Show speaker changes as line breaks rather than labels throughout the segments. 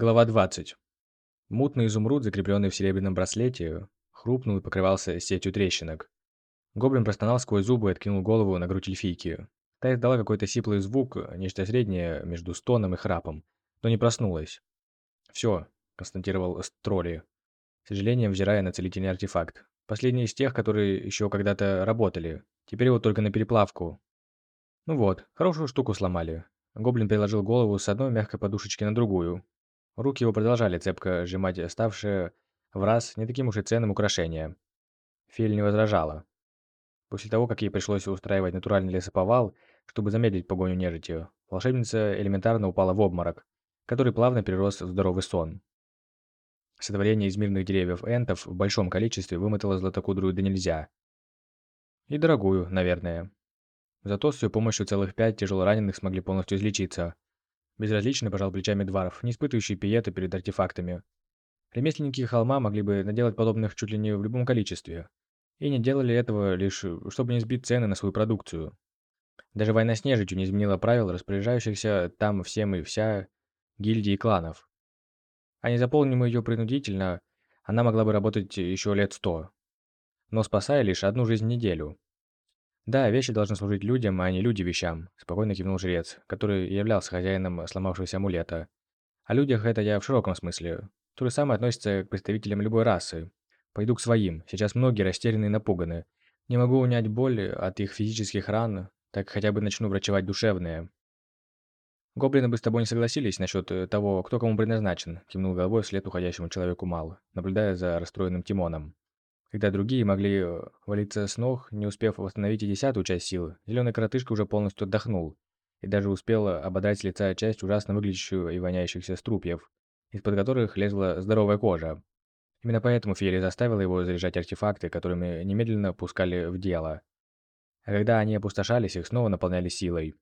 Глава 20. Мутный изумруд, закрепленный в серебряном браслете, хрупнул и покрывался сетью трещинок. Гоблин простонал сквозь зубы и откинул голову на грудь эльфийки. Та издала какой-то сиплый звук, нечто среднее между стоном и храпом, но не проснулась. «Все», — констатировал Строли, с сожалением взирая на целительный артефакт. «Последний из тех, которые еще когда-то работали. Теперь вот только на переплавку». «Ну вот, хорошую штуку сломали». Гоблин переложил голову с одной мягкой подушечки на другую, Руки его продолжали цепко сжимать ставшее в раз не таким уж и ценным украшение. Филь не возражала. После того, как ей пришлось устраивать натуральный лесоповал, чтобы замедлить погоню нежити, волшебница элементарно упала в обморок, который плавно перерос в здоровый сон. Сотворение из мирных деревьев энтов в большом количестве вымотало златокудрую до нельзя. И дорогую, наверное. Зато с ее помощью целых пять тяжелораненых смогли полностью излечиться – Безразлично пожал плечами Дваров, не испытывающий пиета перед артефактами. Ремесленники холма могли бы наделать подобных чуть ли не в любом количестве. И не делали этого лишь, чтобы не сбить цены на свою продукцию. Даже война с нежитью не изменила правил, распоряжающихся там всем и вся гильдии кланов. А не заполним ее принудительно, она могла бы работать еще лет сто. Но спасая лишь одну жизнь в неделю. «Да, вещи должны служить людям, а не люди вещам», – спокойно кивнул жрец, который являлся хозяином сломавшегося амулета. «О людях это я в широком смысле. То же самое относится к представителям любой расы. Пойду к своим. Сейчас многие растеряны и напуганы. Не могу унять боль от их физических ран, так хотя бы начну врачевать душевные». «Гоблины бы с тобой не согласились насчет того, кто кому предназначен», – кивнул головой вслед уходящему человеку Мал, наблюдая за расстроенным Тимоном. Когда другие могли э, валиться с ног, не успев восстановить и десятую часть силы, зеленый коротышка уже полностью отдохнул и даже успел ободрать с лица часть ужасно выглядящую и воняющихся струпьев, из-под которых лезла здоровая кожа. Именно поэтому Фиери заставила его заряжать артефакты, которыми немедленно пускали в дело. А когда они опустошались, их снова наполняли силой.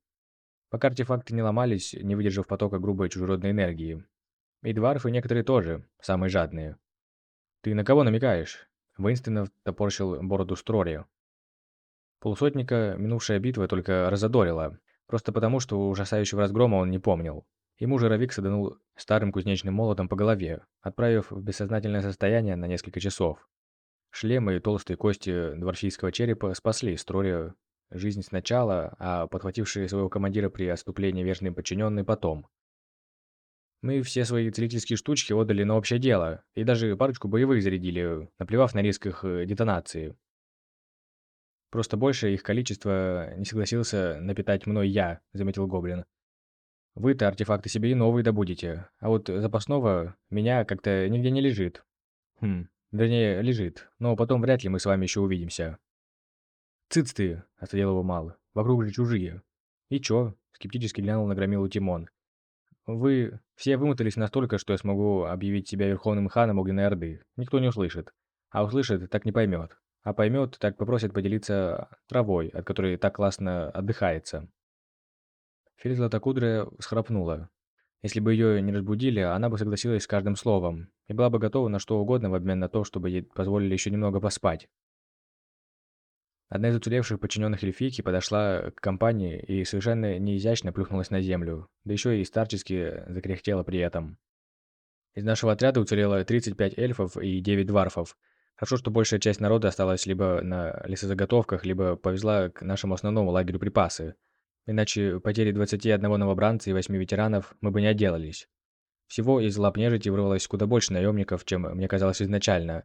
Пока артефакты не ломались, не выдержав потока грубой чужеродной энергии. И дварфы некоторые тоже, самые жадные. «Ты на кого намекаешь?» Воинственно топорщил бороду Строри. Полусотника минувшая битва только разодорила, просто потому, что ужасающего разгрома он не помнил. Ему же Равик саданул старым кузнечным молотом по голове, отправив в бессознательное состояние на несколько часов. Шлемы и толстые кости дворфийского черепа спасли Строри жизнь сначала, а подхватившие своего командира при отступлении верные подчиненные потом. Мы все свои целительские штучки отдали на общее дело, и даже парочку боевых зарядили, наплевав на риск их э, детонации. Просто больше их количество не согласился напитать мной я, заметил Гоблин. Вы-то артефакты себе и новые добудете, а вот запасного меня как-то нигде не лежит. Хм, вернее, лежит, но потом вряд ли мы с вами еще увидимся. Цыц ты, осадил его Мал, вокруг же чужие. И чё? Скептически глянул на громилу Тимон. Вы все вымотались настолько, что я смогу объявить себя Верховным Ханом Огненной Орды. Никто не услышит. А услышит, так не поймет. А поймет, так попросит поделиться травой, от которой так классно отдыхается. Фель Златокудрая схрапнула. Если бы ее не разбудили, она бы согласилась с каждым словом и была бы готова на что угодно в обмен на то, чтобы ей позволили еще немного поспать. Одна из уцелевших подчиненных эльфийки подошла к компании и совершенно неизящно плюхнулась на землю, да еще и старчески закряхтела при этом. Из нашего отряда уцелело 35 эльфов и 9 дварфов. Хорошо, что большая часть народа осталась либо на лесозаготовках, либо повезла к нашему основному лагерю припасы. Иначе потери 21 новобранца и 8 ветеранов мы бы не отделались. Всего из лап нежити вырвалось куда больше наемников, чем мне казалось изначально.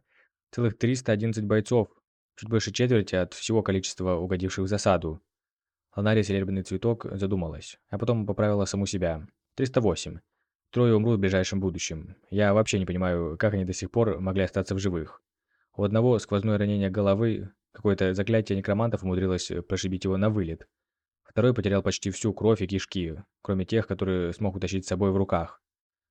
Целых 311 бойцов, Чуть больше четверти от всего количества угодивших в засаду. Ланария Серебряный Цветок задумалась, а потом поправила саму себя. 308. Трое умрут в ближайшем будущем. Я вообще не понимаю, как они до сих пор могли остаться в живых. У одного сквозное ранение головы, какое-то заклятие некромантов умудрилось прошибить его на вылет. Второй потерял почти всю кровь и кишки, кроме тех, которые смог утащить с собой в руках.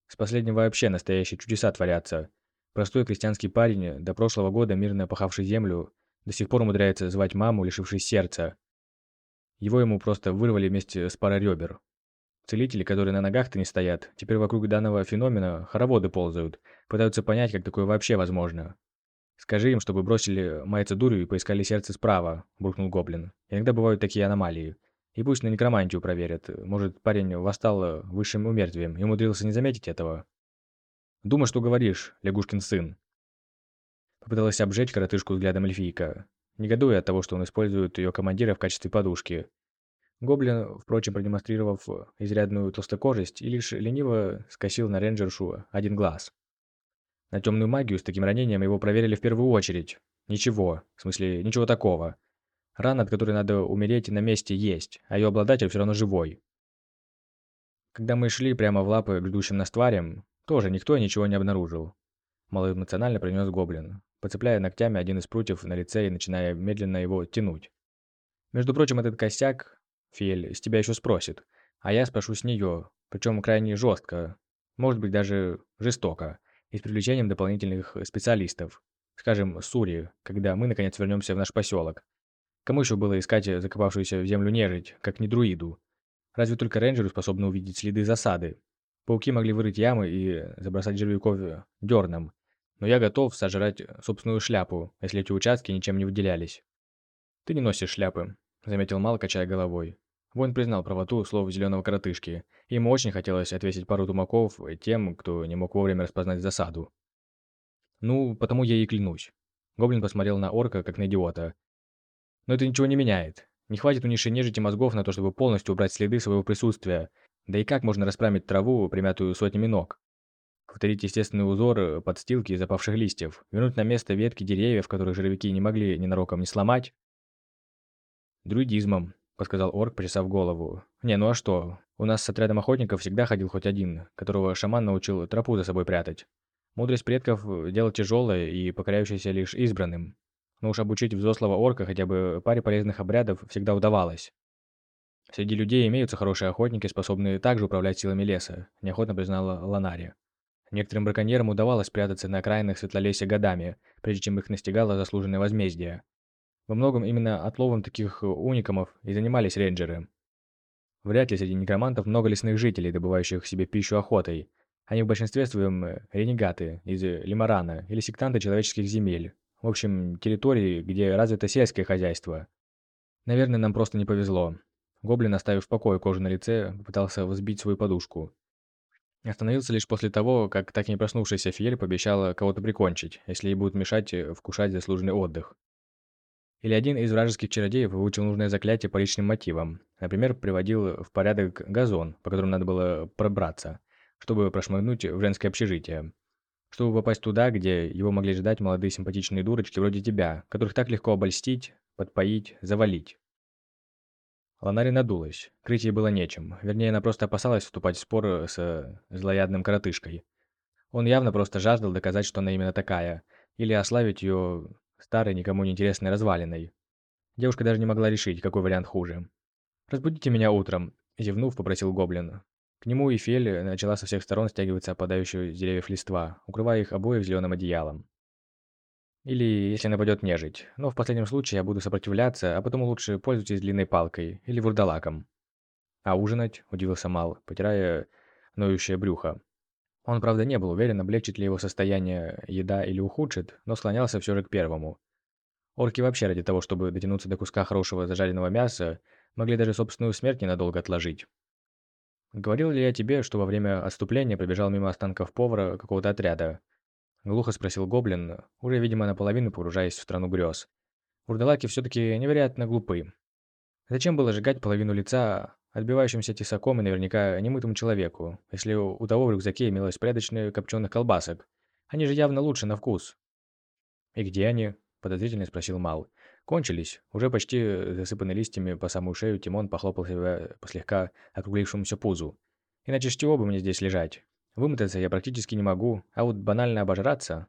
С последним вообще настоящие чудеса творятся. Простой крестьянский парень, до прошлого года мирно пахавший землю, до сих пор умудряется звать маму, лишившись сердца. Его ему просто вырвали вместе с парой ребер. Целители, которые на ногах-то не стоят, теперь вокруг данного феномена хороводы ползают, пытаются понять, как такое вообще возможно. «Скажи им, чтобы бросили маяться дурью и поискали сердце справа», – буркнул Гоблин. «Иногда бывают такие аномалии. И пусть на некромантию проверят. Может, парень восстал высшим умертвием и умудрился не заметить этого?» «Думай, что говоришь, лягушкин сын!» Попыталась обжечь коротышку взглядом эльфийка, негодуя от того, что он использует ее командира в качестве подушки. Гоблин, впрочем, продемонстрировав изрядную толстокожесть, и лишь лениво скосил на рейнджершу один глаз. На темную магию с таким ранением его проверили в первую очередь. Ничего, в смысле, ничего такого. Рана, от которой надо умереть на месте, есть, а ее обладатель все равно живой. Когда мы шли прямо в лапы к ждущим нас тварям, тоже никто ничего не обнаружил. Малоэмоционально принес гоблин, подцепляя ногтями один из прутьев на лице и начиная медленно его тянуть. Между прочим, этот косяк Фиэль с тебя еще спросит, а я спрошу с нее, причем крайне жестко, может быть даже жестоко, и с привлечением дополнительных специалистов. Скажем, Сури, когда мы наконец вернемся в наш поселок. Кому еще было искать закопавшуюся в землю нежить, как не друиду? Разве только рейнджеры способны увидеть следы засады. Пауки могли вырыть ямы и забросать жервяков дерном, но я готов сожрать собственную шляпу, если эти участки ничем не выделялись. «Ты не носишь шляпы», — заметил Мал, качая головой. Воин признал правоту слов зеленого коротышки, ему очень хотелось отвесить пару тумаков тем, кто не мог вовремя распознать засаду. «Ну, потому я и клянусь». Гоблин посмотрел на орка, как на идиота. «Но это ничего не меняет. Не хватит у низшей нежити мозгов на то, чтобы полностью убрать следы своего присутствия. Да и как можно расправить траву, примятую сотнями ног? Повторить естественный узор подстилки из опавших листьев, вернуть на место ветки деревьев, которых жировики не могли ненароком не сломать? «Друидизмом», — подсказал орк, почесав голову. «Не, ну а что? У нас с отрядом охотников всегда ходил хоть один, которого шаман научил тропу за собой прятать. Мудрость предков – дело тяжелое и покоряющееся лишь избранным. Но уж обучить взрослого орка хотя бы паре полезных обрядов всегда удавалось. Среди людей имеются хорошие охотники, способные также управлять силами леса, неохотно признала Ланари. Некоторым браконьерам удавалось прятаться на окраинах светлолесья годами, прежде чем их настигало заслуженное возмездие. Во многом именно отловом таких уникамов и занимались рейнджеры. Вряд ли среди некромантов много лесных жителей, добывающих себе пищу охотой. Они в большинстве своем ренегаты из Лимарана или сектанты человеческих земель. В общем, территории, где развито сельское хозяйство. Наверное, нам просто не повезло. Гоблин, оставив в покое кожу на лице, попытался взбить свою подушку. Остановился лишь после того, как так и не проснувшаяся Фиель пообещала кого-то прикончить, если ей будут мешать э, вкушать заслуженный отдых. Или один из вражеских чародеев выучил нужное заклятие по личным мотивам. Например, приводил в порядок газон, по которому надо было пробраться, чтобы прошмыгнуть в женское общежитие чтобы попасть туда, где его могли ждать молодые симпатичные дурочки вроде тебя, которых так легко обольстить, подпоить, завалить. Ланари надулась. Крыть ей было нечем. Вернее, она просто опасалась вступать в спор с злоядным коротышкой. Он явно просто жаждал доказать, что она именно такая, или ославить ее старой, никому не интересной развалиной. Девушка даже не могла решить, какой вариант хуже. «Разбудите меня утром», – зевнув, попросил Гоблин. К нему и Фель начала со всех сторон стягиваться опадающую с деревьев листва, укрывая их обоих зеленым одеялом. Или если нападет нежить. Но в последнем случае я буду сопротивляться, а потом лучше пользуйтесь длинной палкой или вурдалаком. А ужинать? Удивился Мал, потирая ноющее брюхо. Он, правда, не был уверен, облегчит ли его состояние еда или ухудшит, но склонялся все же к первому. Орки вообще ради того, чтобы дотянуться до куска хорошего зажаренного мяса, могли даже собственную смерть ненадолго отложить. «Говорил ли я тебе, что во время отступления пробежал мимо останков повара какого-то отряда?» Глухо спросил Гоблин, уже, видимо, наполовину погружаясь в страну грез. Урдалаки все-таки невероятно глупы. Зачем было сжигать половину лица отбивающимся тесаком и наверняка немытому человеку, если у того в рюкзаке имелось порядочные копченых колбасок? Они же явно лучше на вкус. «И где они?» – подозрительно спросил Мал. Кончились. Уже почти засыпанный листьями по самую шею Тимон похлопал себя по слегка округлившемуся пузу. Иначе с чего бы мне здесь лежать? Вымотаться я практически не могу, а вот банально обожраться...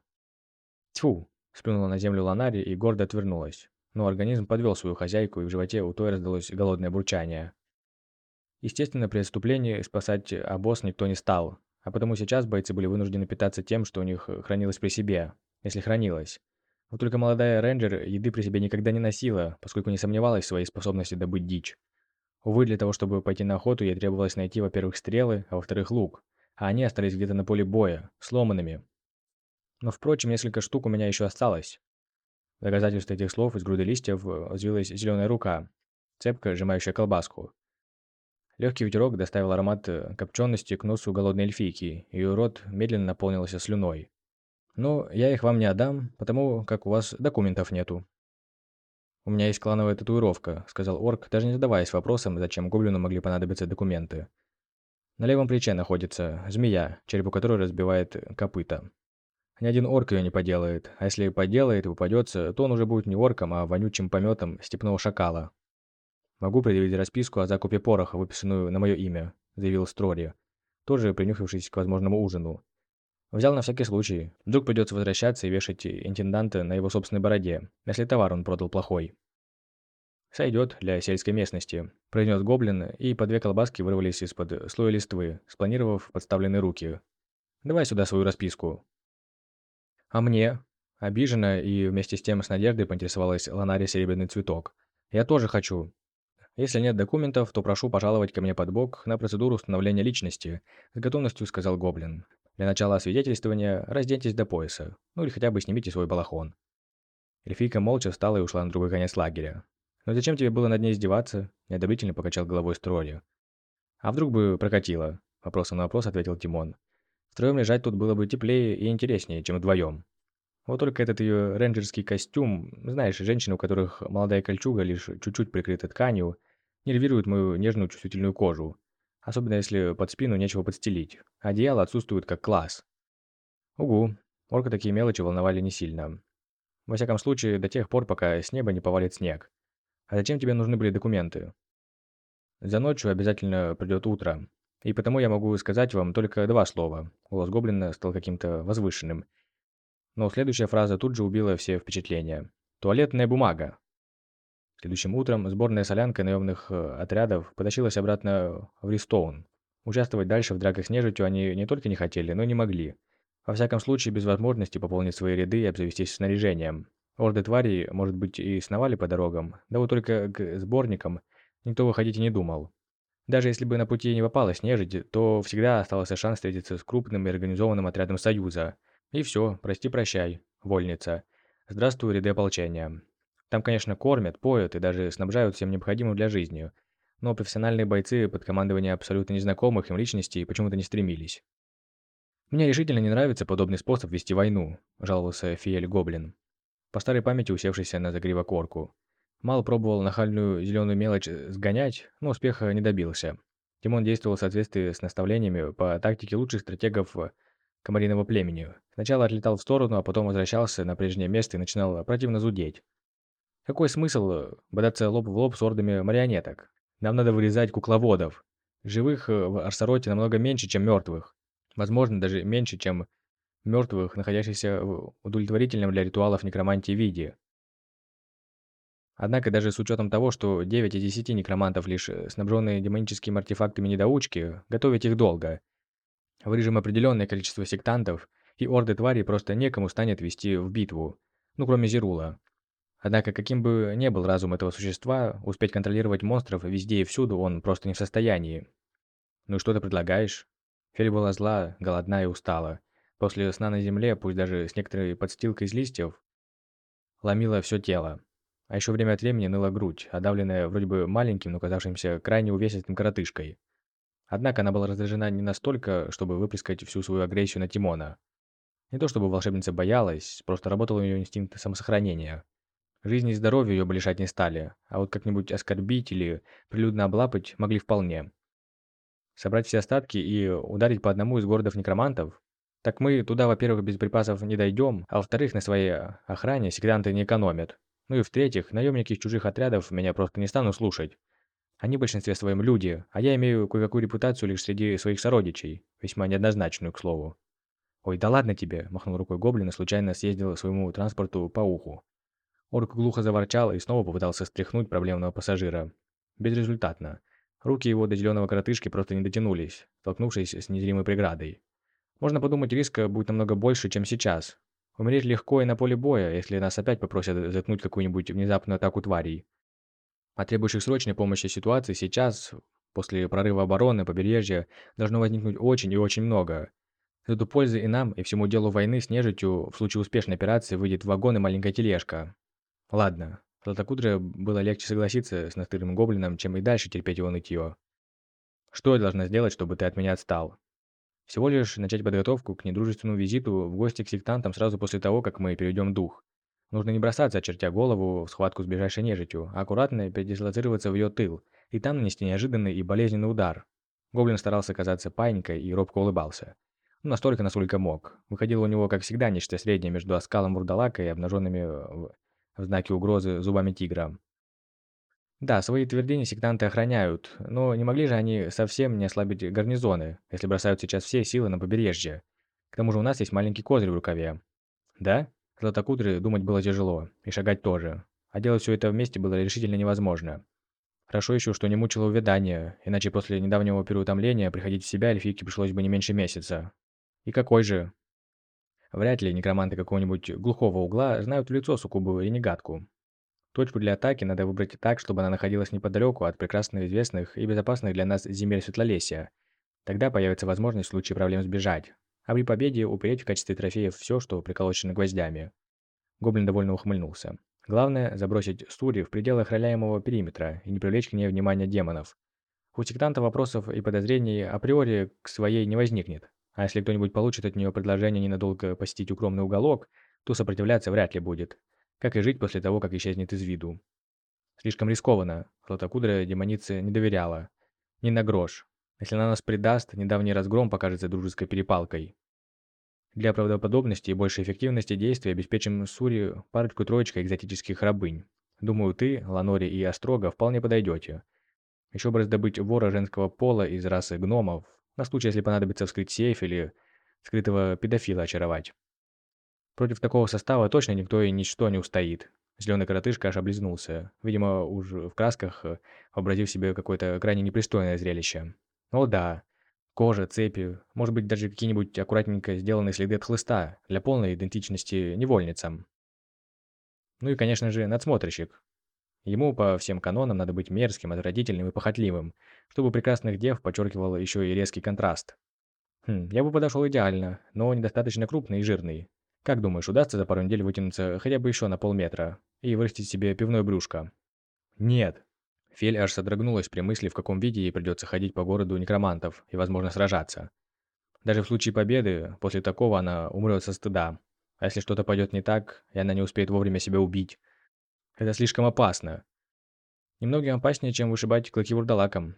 Тьфу! Сплюнула на землю Ланари и гордо отвернулась. Но организм подвел свою хозяйку, и в животе у той раздалось голодное бурчание. Естественно, при отступлении спасать обоз никто не стал, а потому сейчас бойцы были вынуждены питаться тем, что у них хранилось при себе, если хранилось. Вот только молодая рейнджер еды при себе никогда не носила, поскольку не сомневалась в своей способности добыть дичь. Увы, для того, чтобы пойти на охоту, ей требовалось найти, во-первых, стрелы, а во-вторых, лук. А они остались где-то на поле боя, сломанными. Но, впрочем, несколько штук у меня еще осталось. Доказательство этих слов из груды листьев взвилась зеленая рука, цепко сжимающая колбаску. Легкий ветерок доставил аромат э, копчености к носу голодной эльфийки, и ее рот медленно наполнился слюной. «Но я их вам не отдам, потому как у вас документов нету». «У меня есть клановая татуировка», — сказал орк, даже не задаваясь вопросом, зачем гоблину могли понадобиться документы. На левом плече находится змея, череп у которой разбивает копыта. Ни один орк ее не поделает, а если поделает и упадется, то он уже будет не орком, а вонючим пометом степного шакала. «Могу предъявить расписку о закупе пороха, выписанную на мое имя», — заявил Строри, тоже принюхавшись к возможному ужину. Взял на всякий случай. Вдруг придется возвращаться и вешать интенданта на его собственной бороде, если товар он продал плохой. «Сойдет для сельской местности», – произнес гоблин, и по две колбаски вырвались из-под слоя листвы, спланировав подставленные руки. «Давай сюда свою расписку». «А мне?» Обиженно и вместе с тем с надеждой поинтересовалась Ланари Серебряный Цветок. «Я тоже хочу». «Если нет документов, то прошу пожаловать ко мне под бок на процедуру установления личности», с готовностью сказал Гоблин. «Для начала освидетельствования разденьтесь до пояса, ну или хотя бы снимите свой балахон». Эльфийка молча встала и ушла на другой конец лагеря. «Но зачем тебе было над ней издеваться?» – неодобрительно покачал головой Строли. «А вдруг бы прокатило?» – вопросом на вопрос ответил Тимон. Втроем лежать тут было бы теплее и интереснее, чем вдвоем. Вот только этот ее рейнджерский костюм, знаешь, женщины, у которых молодая кольчуга лишь чуть-чуть прикрыта тканью, нервирует мою нежную чувствительную кожу. Особенно если под спину нечего подстелить. Одеяло отсутствует как класс. Угу, орка такие мелочи волновали не сильно. Во всяком случае, до тех пор, пока с неба не повалит снег. А зачем тебе нужны были документы? За ночью обязательно придет утро. И потому я могу сказать вам только два слова. Голос гоблина стал каким-то возвышенным. Но следующая фраза тут же убила все впечатления. «Туалетная бумага». Следующим утром сборная солянка наемных э, отрядов потащилась обратно в Ристоун. Участвовать дальше в драках с нежитью они не только не хотели, но и не могли. Во всяком случае, без возможности пополнить свои ряды и обзавестись снаряжением. Орды тварей, может быть, и сновали по дорогам, да вот только к сборникам никто выходить и не думал. Даже если бы на пути не попалась нежить, то всегда оставался шанс встретиться с крупным и организованным отрядом Союза. И все, прости-прощай, вольница. Здравствуй, ряды ополчения. Там, конечно, кормят, поют и даже снабжают всем необходимым для жизни. Но профессиональные бойцы под командованием абсолютно незнакомых им личностей почему-то не стремились. «Мне решительно не нравится подобный способ вести войну», – жаловался Фиэль Гоблин, по старой памяти усевшийся на загривок орку. Мал пробовал нахальную зеленую мелочь э, сгонять, но успеха не добился. Тимон действовал в соответствии с наставлениями по тактике лучших стратегов комариного племени. Сначала отлетал в сторону, а потом возвращался на прежнее место и начинал противно зудеть. Какой смысл э, бодаться лоб в лоб с ордами марионеток? Нам надо вырезать кукловодов. Живых э, в Арсароте намного меньше, чем мертвых. Возможно, даже меньше, чем мертвых, находящихся в удовлетворительном для ритуалов некромантии виде. Однако даже с учетом того, что 9 из 10 некромантов лишь э, снабженные демоническими артефактами недоучки, готовить их долго. Вырежем определенное количество сектантов, и орды тварей просто некому станет вести в битву, ну кроме Зерула. Однако, каким бы ни был разум этого существа, успеть контролировать монстров везде и всюду он просто не в состоянии. «Ну что ты предлагаешь?» Фель была зла, голодна и устала. После сна на земле, пусть даже с некоторой подстилкой из листьев, ломило все тело. А еще время от времени ныла грудь, одавленная вроде бы маленьким, но казавшимся крайне увесистым коротышкой. Однако она была раздражена не настолько, чтобы выплескать всю свою агрессию на Тимона. Не то чтобы волшебница боялась, просто работал ее инстинкт самосохранения. Жизнь и здоровье ее бы лишать не стали, а вот как-нибудь оскорбить или прилюдно облапать могли вполне. Собрать все остатки и ударить по одному из городов некромантов? Так мы туда, во-первых, без припасов не дойдем, а во-вторых, на своей охране сектанты не экономят. Ну и в-третьих, наемники из чужих отрядов меня просто не станут слушать. Они в большинстве своем люди, а я имею кое-какую репутацию лишь среди своих сородичей, весьма неоднозначную, к слову. «Ой, да ладно тебе!» – махнул рукой гоблин и случайно съездил своему транспорту по уху. Орк глухо заворчал и снова попытался стряхнуть проблемного пассажира. Безрезультатно. Руки его до зеленого коротышки просто не дотянулись, столкнувшись с незримой преградой. Можно подумать, риска будет намного больше, чем сейчас, Умереть легко и на поле боя, если нас опять попросят заткнуть какую-нибудь внезапную атаку тварей. А требующих срочной помощи ситуации сейчас, после прорыва обороны побережья, должно возникнуть очень и очень много. Зато пользы и нам, и всему делу войны с нежитью в случае успешной операции выйдет вагон и маленькая тележка. Ладно, Златокудре было легче согласиться с настырным гоблином, чем и дальше терпеть его нытье. Что я должна сделать, чтобы ты от меня отстал? Всего лишь начать подготовку к недружественному визиту в гости к сектантам сразу после того, как мы перейдем дух. Нужно не бросаться, очертя голову, в схватку с ближайшей нежитью, а аккуратно передислоцироваться в ее тыл, и там нанести неожиданный и болезненный удар. Гоблин старался казаться паинькой и робко улыбался. Ну, настолько, насколько мог. Выходило у него, как всегда, нечто среднее между оскалом вурдалака и обнаженными в, в знаке угрозы зубами тигра. Да, свои твердыни сектанты охраняют, но не могли же они совсем не ослабить гарнизоны, если бросают сейчас все силы на побережье. К тому же у нас есть маленький козырь в рукаве. Да? Златокудры думать было тяжело, и шагать тоже. А делать все это вместе было решительно невозможно. Хорошо еще, что не мучило увядание, иначе после недавнего переутомления приходить в себя эльфийке пришлось бы не меньше месяца. И какой же? Вряд ли некроманты какого-нибудь глухого угла знают в лицо суккубовую ренегатку. Точку для атаки надо выбрать так, чтобы она находилась неподалеку от прекрасно известных и безопасных для нас земель Светлолесия. Тогда появится возможность в случае проблем сбежать, а при победе упереть в качестве трофеев все, что приколочено гвоздями. Гоблин довольно ухмыльнулся. Главное – забросить Стури в пределы охраняемого периметра и не привлечь к ней внимания демонов. У сектанта вопросов и подозрений априори к своей не возникнет, а если кто-нибудь получит от нее предложение ненадолго посетить укромный уголок, то сопротивляться вряд ли будет как и жить после того, как исчезнет из виду. Слишком рискованно, Златокудрая демонице не доверяла. Ни на грош. Если она нас предаст, недавний разгром покажется дружеской перепалкой. Для правдоподобности и большей эффективности действий обеспечим Сури парочку-троечкой экзотических рабынь. Думаю, ты, Ланори и Острога вполне подойдете. Еще бы раздобыть вора женского пола из расы гномов, на случай, если понадобится вскрыть сейф или скрытого педофила очаровать. Против такого состава точно никто и ничто не устоит. Зеленый коротышка аж облизнулся, видимо, уж в красках, э, вообразив себе какое-то крайне непристойное зрелище. О да, кожа, цепи, может быть даже какие-нибудь аккуратненько сделанные следы от хлыста для полной идентичности невольницам. Ну и, конечно же, надсмотрщик. Ему по всем канонам надо быть мерзким, отвратительным и похотливым, чтобы прекрасных дев подчеркивало еще и резкий контраст. Хм, я бы подошел идеально, но недостаточно крупный и жирный, как думаешь, удастся за пару недель вытянуться хотя бы еще на полметра и вырастить себе пивное брюшко? Нет. Фель аж содрогнулась при мысли, в каком виде ей придется ходить по городу некромантов и, возможно, сражаться. Даже в случае победы, после такого она умрет со стыда. А если что-то пойдет не так, и она не успеет вовремя себя убить? Это слишком опасно. Немногим опаснее, чем вышибать клыки вурдалаком.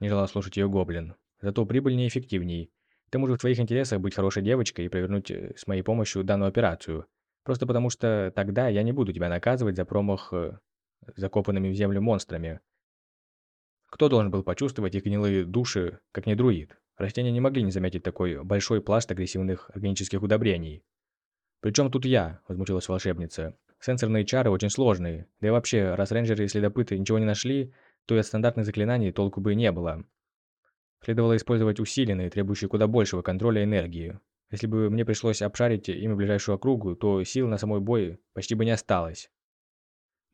Не желал слушать ее гоблин. Зато прибыльнее и эффективней. Тому же в твоих интересах быть хорошей девочкой и провернуть э, с моей помощью данную операцию. Просто потому что тогда я не буду тебя наказывать за промах э, закопанными в землю монстрами. Кто должен был почувствовать их гнилые души, как не друид? Растения не могли не заметить такой большой пласт агрессивных органических удобрений. «Причем тут я?» – возмутилась волшебница. «Сенсорные чары очень сложные. Да и вообще, раз рейнджеры и следопыты ничего не нашли, то и от стандартных заклинаний толку бы не было. Следовало использовать усиленные, требующие куда большего контроля энергии. Если бы мне пришлось обшарить ими ближайшую округу, то сил на самой бой почти бы не осталось.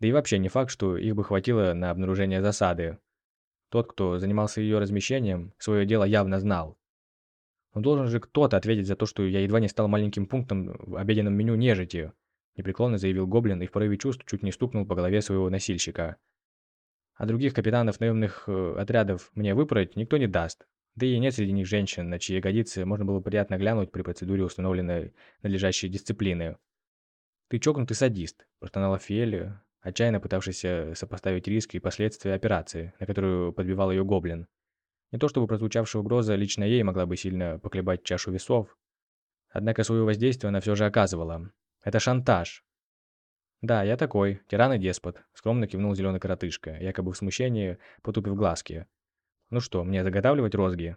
Да и вообще не факт, что их бы хватило на обнаружение засады. Тот, кто занимался ее размещением, свое дело явно знал. Но должен же кто-то ответить за то, что я едва не стал маленьким пунктом в обеденном меню нежити, непреклонно заявил Гоблин и в порыве чувств чуть не стукнул по голове своего носильщика. А других капитанов наемных э, отрядов мне выпороть никто не даст. Да и нет среди них женщин, на чьи ягодицы можно было приятно глянуть при процедуре установленной надлежащей дисциплины. «Ты чокнутый садист», – простонала Фиэль, отчаянно пытавшийся сопоставить риски и последствия операции, на которую подбивал ее гоблин. Не то чтобы прозвучавшая угроза лично ей могла бы сильно поколебать чашу весов, однако свое воздействие она все же оказывала. Это шантаж, «Да, я такой, тиран и деспот», — скромно кивнул зеленый коротышка, якобы в смущении, потупив глазки. «Ну что, мне заготавливать розги?»